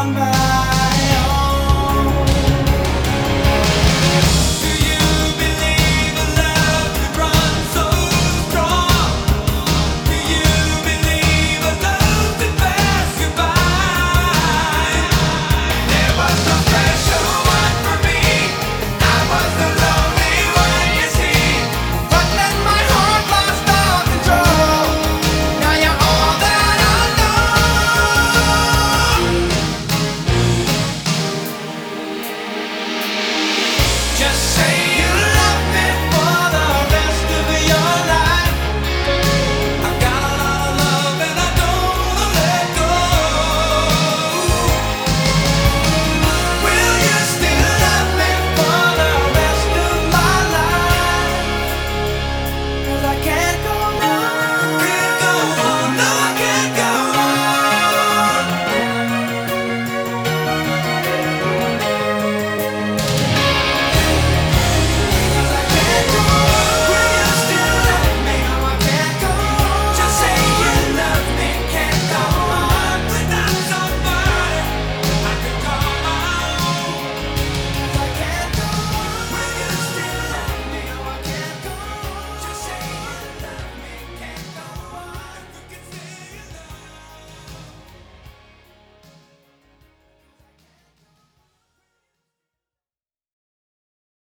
on my